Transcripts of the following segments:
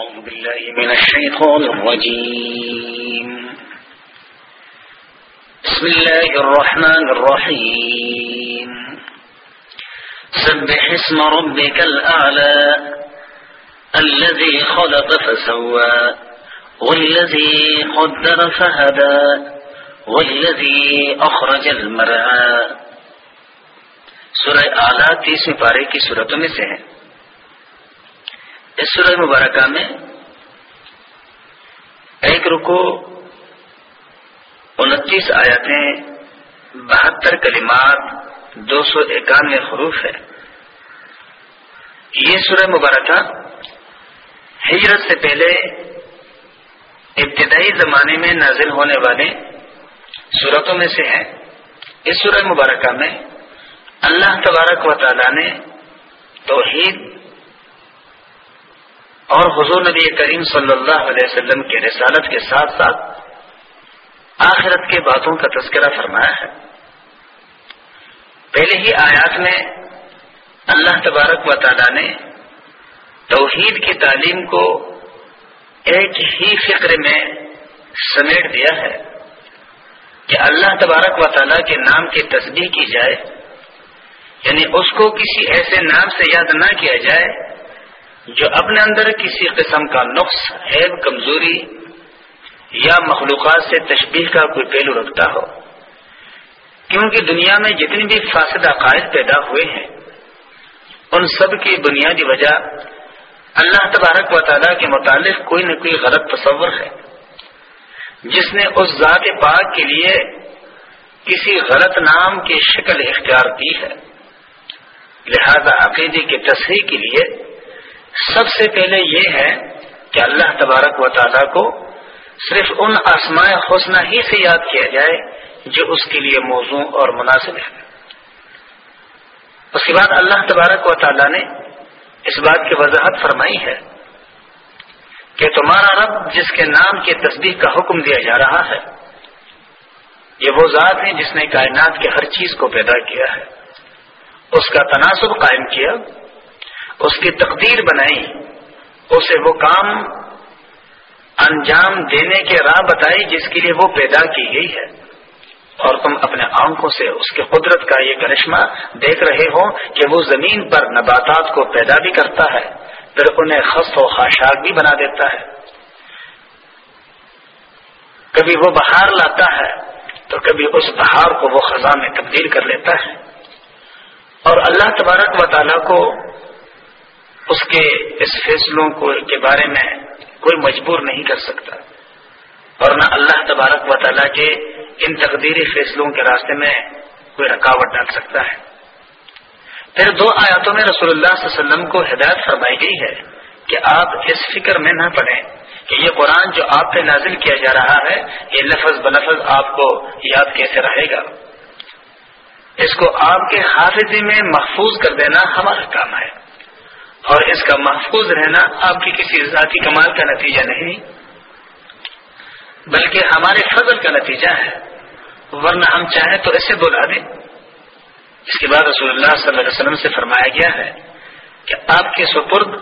أعوذ بالله من الشيطان الرجيم. بسم الله الرحمن الرحيم. سبح اسم ربك الأعلى، الذي خلق فسوى، والذي قدر فهدى، والذي أخرج المرعى. سورہ اعلیٰ تیسویں پارے کی صورتوں میں سے ہے. اس سورہ مبارکہ میں ایک رکو انتیس آیاتیں بہتر کلمات، دو سو اکانوے حروف ہے یہ سورہ مبارکہ ہجرت سے پہلے ابتدائی زمانے میں نازل ہونے والے صورتوں میں سے ہے اس سورہ مبارکہ میں اللہ تبارک و تعالی نے توحید اور حضور نبی کریم صلی اللہ علیہ وسلم کے رسالت کے ساتھ ساتھ آخرت کے باتوں کا تذکرہ فرمایا ہے۔ پہلے ہی آیات میں اللہ تبارک و تعالی نے توحید کی تعلیم کو ایک ہی فکر میں سمیٹ دیا ہے کہ اللہ تبارک و تعالی کے نام کی تصدیق کی جائے یعنی اس کو کسی ایسے نام سے یاد نہ کیا جائے جو اپنے اندر کسی قسم کا نقص، عیب، کمزوری یا مخلوقات سے تشبیح کا کوئی پہلو رکھتا ہو۔ کیونکہ دنیا میں جتنی بھی فاسد عقائد پیدا ہوئے ہیں، ان سب کی بنیادی وجہ اللہ تبارک و تعالیٰ کے متعلق کوئی نہ کوئی غلط تصور ہے۔ جس نے اس ذات پاک کے لیے کسی غلط نام کی شکل اختیار کی ہے۔ لہذا عقیدے کی تصحیح کے لیے سب سے پہلے یہ ہے کہ اللہ تبارک و تعالیٰ کو صرف ان آسماء حسنہ ہی سے یاد کیا جائے جو اس کے لیے موضوع اور مناسب ہے اس کے بعد اللہ تبارک و تعالیٰ نے اس بات کی وضاحت فرمائی ہے کہ تمہارا رب جس کے نام کی تصدیق کا حکم دیا جا رہا ہے، یہ وہ ذات ہے جس نے کائنات کے ہر چیز کو پیدا کیا ہے۔ اس کا تناسب قائم کیا اس کی تقدیر بنائی، اسے وہ کام انجام دینے کے راہ بتائی جس کے لیے وہ پیدا کی گئی ہے۔ اور تم اپنے آنکھوں سے اس کی قدرت کا یہ کرشمہ دیکھ رہے ہو کہ وہ زمین پر نباتات کو پیدا بھی کرتا ہے، پھر انہیں خست و خاشاک بھی بنا دیتا ہے۔ کبھی وہ بہار لاتا ہے تو کبھی اس بہار کو وہ خزاں میں تبدیل کر لیتا ہے۔ اور اللہ تبارک و تعالیٰ کو اس کے اس فیصلوں کو کے بارے میں کوئی مجبور نہیں کر سکتا۔ اور نہ اللہ تبارک و تعالیٰ کے ان تقدیری فیصلوں کے راستے میں کوئی رکاوٹ ڈال سکتا ہے۔ پھر دو آیاتوں میں رسول اللہ صلی اللہ علیہ وسلم کو ہدایت فرمائی گئی ہے کہ آپ اس فکر میں نہ پڑیں کہ یہ قرآن جو آپ پہ نازل کیا جا رہا ہے، یہ لفظ بلفظ آپ کو یاد کیسے رہے گا؟ اس کو آپ کے حافظے میں محفوظ کر دینا ہمارا کام ہے۔ اور اس کا محفوظ رہنا آپ کی کسی ذاتی کمال کا نتیجہ نہیں، بلکہ ہمارے فضل کا نتیجہ ہے۔ ورنہ ہم چاہیں تو اسے بلا دیں۔ اس کے بعد رسول اللہ صلی اللہ علیہ وسلم سے فرمایا گیا ہے کہ آپ کے سپرد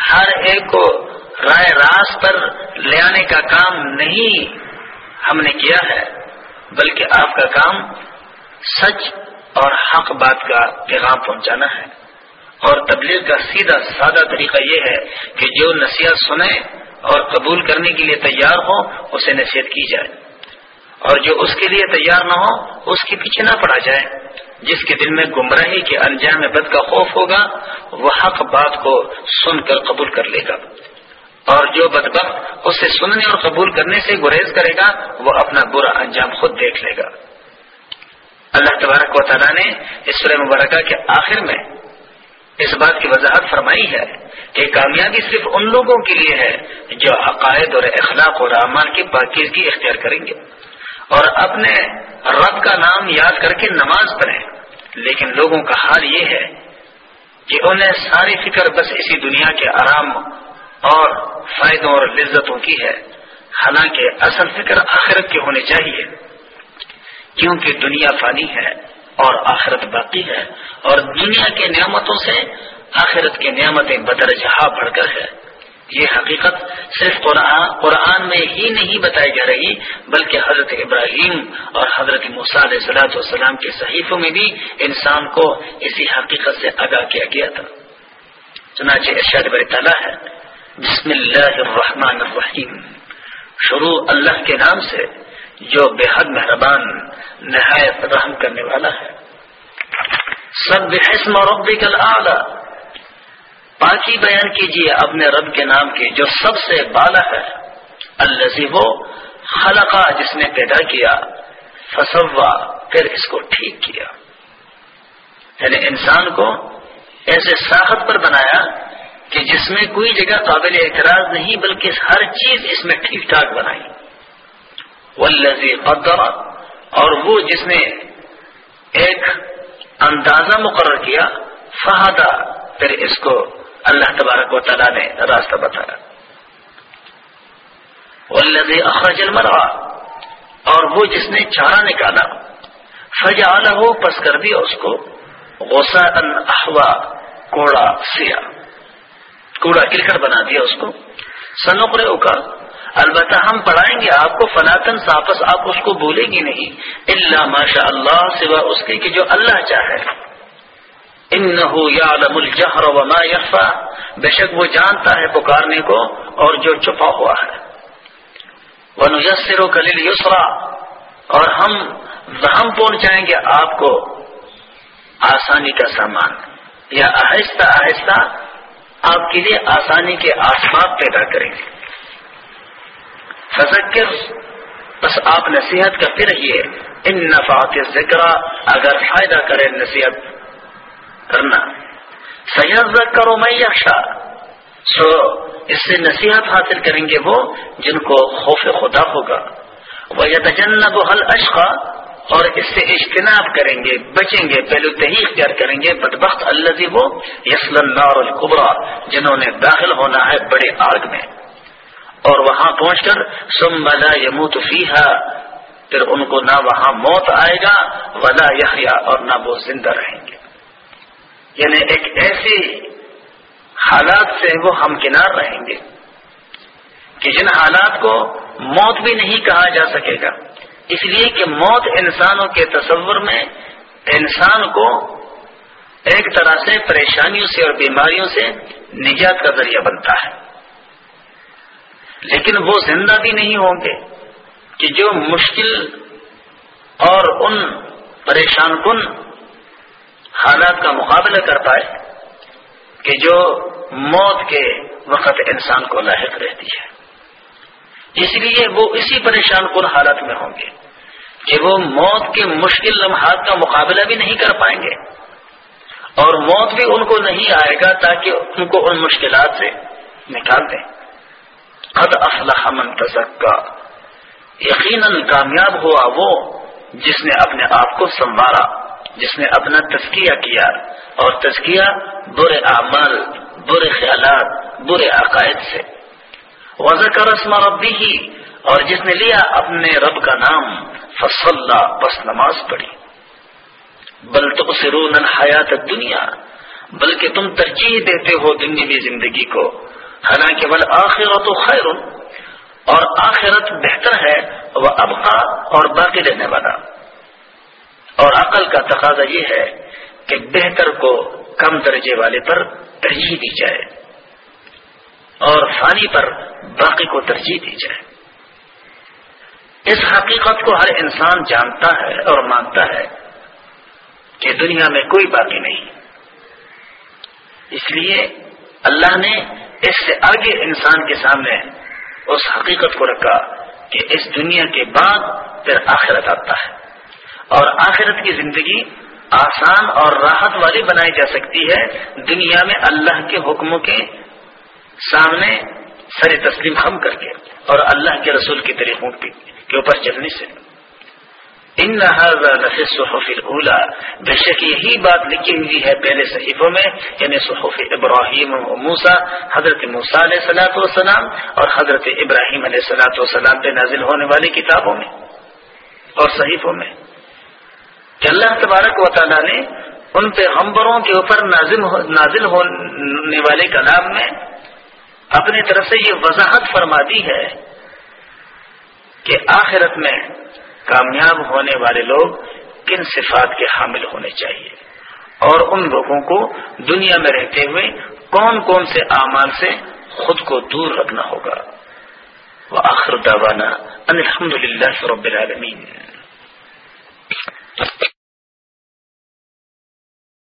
ہر ایک کو رائے راس پر لے آنے کا کام نہیں ہم نے کیا ہے، بلکہ آپ کا کام سچ اور حق بات کا پیغام پہنچانا ہے۔ اور تبلیغ کا سیدھا سادہ طریقہ یہ ہے کہ جو نصیحت سنیں اور قبول کرنے کے لیے تیار ہو اسے نصیحت کی جائے۔ اور جو اس کے لیے تیار نہ ہو اس کے پیچھے نہ پڑا جائے۔ جس کے دل میں گمراہی کے انجام بد کا خوف ہوگا، وہ حق بات کو سن کر قبول کر لے گا۔ اور جو بدبخت اسے سننے اور قبول کرنے سے گریز کرے گا، وہ اپنا برا انجام خود دیکھ لے گا۔ اللہ تبارک و تعالیٰ نے اس سورہ مبارکہ کے آخر میں اس بات کی وضاحت فرمائی ہے کہ کامیابی صرف ان لوگوں کے لیے ہے جو عقائد اور اخلاق اور اعمال کی پاکیزگی اختیار کریں گے اور اپنے رب کا نام یاد کر کے نماز پڑھیں۔ لیکن لوگوں کا حال یہ ہے کہ انہیں ساری فکر بس اسی دنیا کے آرام اور فائدوں اور لذتوں کی ہے۔ حالانکہ اصل فکر آخرت کی ہونی چاہیے، کیونکہ دنیا فانی ہے۔ اور آخرت باقی ہے۔ اور دنیا کے نعمتوں سے آخرت کی نعمتیں بدر جہاں بڑھ کر ہے۔ یہ حقیقت صرف قرآن قرآن میں ہی نہیں بتائی جا رہی، بلکہ حضرت ابراہیم اور حضرت علیہ صلاحت والسلام کے صحیفوں میں بھی انسان کو اسی حقیقت سے آگاہ کیا گیا تھا۔ چنانچہ ارشاد بری تعالیٰ ہے، بسم اللہ الرحمن الرحیم۔ شروع اللہ کے نام سے جو بے حد مہربان نہایت رحم کرنے والا ہے۔ سب بحسم ربک الاعلی پاکی بیان کیجیے اپنے رب کے نام کی جو سب سے بالا ہے۔ اللہ وہ خلقہ جس نے پیدا کیا۔ فسوا، پھر اس کو ٹھیک کیا۔ یعنی انسان کو ایسے ساخت پر بنایا کہ جس میں کوئی جگہ قابل اعتراض نہیں، بلکہ ہر چیز اس میں ٹھیک ٹھاک بنائی۔ والذی قدر، اور وہ جس نے ایک اندازہ مقرر کیا فہدا پھر اس کو اللہ تبارک و تعالیٰ نے راستہ بتایا۔ والذی اخرج المرعا، اور وہ جس نے چارہ نکالا فجعلہ پس کر دیا اس کو غصہ ان احوا، کوڑا سیا کوڑا کرکٹ بنا دیا اس کو سنوکرے کا البتہ ہم پڑھائیں گے، آپ کو فلاطن ساپس آپ اس کو بولے گی نہیں۔ اللہ ماشاء اللہ، سوا اس کے کہ جو اللہ چاہے۔ انہو یعلم الجہر وما یخفا بے شک وہ جانتا ہے پکارنے کو اور جو چھپا ہوا ہے۔ وَنُيَسِّرُ كَلِلْ يُسْرَى اور ہم ہم پہنچائیں گے آپ کو۔ آسانی کا سامان۔ یا آہستہ آہستہ آپ کے لیے آسانی کے آسباب پیدا کریں گے۔ فذکر۔ بس آپ نصیحت کرتے رہیے۔ ان نفات ذکر اگر فائدہ کرے نصیحت کرنا۔ سید کرو میں یکشا سو اس سے نصیحت حاصل کریں گے وہ جن کو خوف خدا ہوگا۔ وہ یتجنب حل اشقا اور اس سے اجتناب کریں گے، بچیں گے، پہلو تہی اختیار کریں گے۔ بدبخت اللہ وہ، یسل النار القبرا جنہوں نے داخل ہونا ہے بڑے آگ میں۔ اور وہاں پہنچ کر سم بلا یموت فیحا پھر ان کو نہ وہاں موت آئے گا، ولا یحیا اور نہ وہ زندہ رہیں گے۔ یعنی ایک ایسی حالات سے وہ ہمکنار رہیں گے کہ جن حالات کو موت بھی نہیں کہا جا سکے گا۔ اس لیے کہ موت انسانوں کے تصور میں انسان کو ایک طرح سے پریشانیوں سے اور بیماریوں سے نجات کا ذریعہ بنتا ہے۔ لیکن وہ زندہ بھی نہیں ہوں گے کہ جو مشکل اور ان پریشان کن حالات کا مقابلہ کر پائے کہ جو موت کے وقت انسان کو لاحق رہتی ہے۔ اس لیے وہ اسی پریشان کن حالت میں ہوں گے کہ وہ موت کے مشکل لمحات کا مقابلہ بھی نہیں کر پائیں گے اور موت بھی ان کو نہیں آئے گا تاکہ ان کو ان مشکلات سے نکال دیں۔ قد افلح من تزکا۔ یقیناً کامیاب ہوا وہ جس نے اپنے آپ کو سنوارا، جس نے اپنا تزکیہ کیا۔ اور تزکیہ برے اعمال، برے خیالات، برے عقائد سے۔ وضع کا رسم ربی ہی اور جس نے لیا اپنے رب کا نام فصل بس نماز پڑھی۔ بل تو اسے سرون حیات دنیا بلکہ تم ترجیح دیتے ہو دنیا زندگی کو۔ حالانکہ بل آخرت و خیر اور آخرت بہتر ہے، وہ ابقا اور باقی رہنے والا۔ اور عقل کا تقاضا یہ ہے کہ بہتر کو کم درجے والے پر ترجیح دی جائے اور فانی پر باقی کو ترجیح دی جائے۔ اس حقیقت کو ہر انسان جانتا ہے اور مانتا ہے کہ دنیا میں کوئی باقی نہیں۔ اس لیے اللہ نے اس سے آگے انسان کے سامنے اس حقیقت کو رکھا کہ اس دنیا کے بعد پھر آخرت آتا ہے۔ اور آخرت کی زندگی آسان اور راحت والی بنائی جا سکتی ہے۔ دنیا میں اللہ کے حکموں کے سامنے سر تسلیم خم کر کے اور اللہ کے رسول کے طریقوں کے اوپر چلنے سے۔ ان صحف اولا بے شک یہی بات لکھی ہوئی ہے پہلے صحیفوں میں یعنی صحف ابراہیم و موسا حضرت موسا علیہ سلاۃ والسلام اور حضرت ابراہیم علیہ سلاۃ والسلام پہ نازل ہونے والی کتابوں میں اور صحیفوں میں۔ کہ اللہ تبارک و تعالیٰ نے ان پیغمبروں کے اوپر نازل ہونے والے کلام میں اپنی طرف سے یہ وضاحت فرما دی ہے کہ آخرت میں کامیاب ہونے والے لوگ کن صفات کے حامل ہونے چاہیے؟ اور ان لوگوں کو دنیا میں رہتے ہوئے کون کون سے اعمال سے خود کو دور رکھنا ہوگا؟ وہ آخر داوانا الحمد للہ رب العالمین۔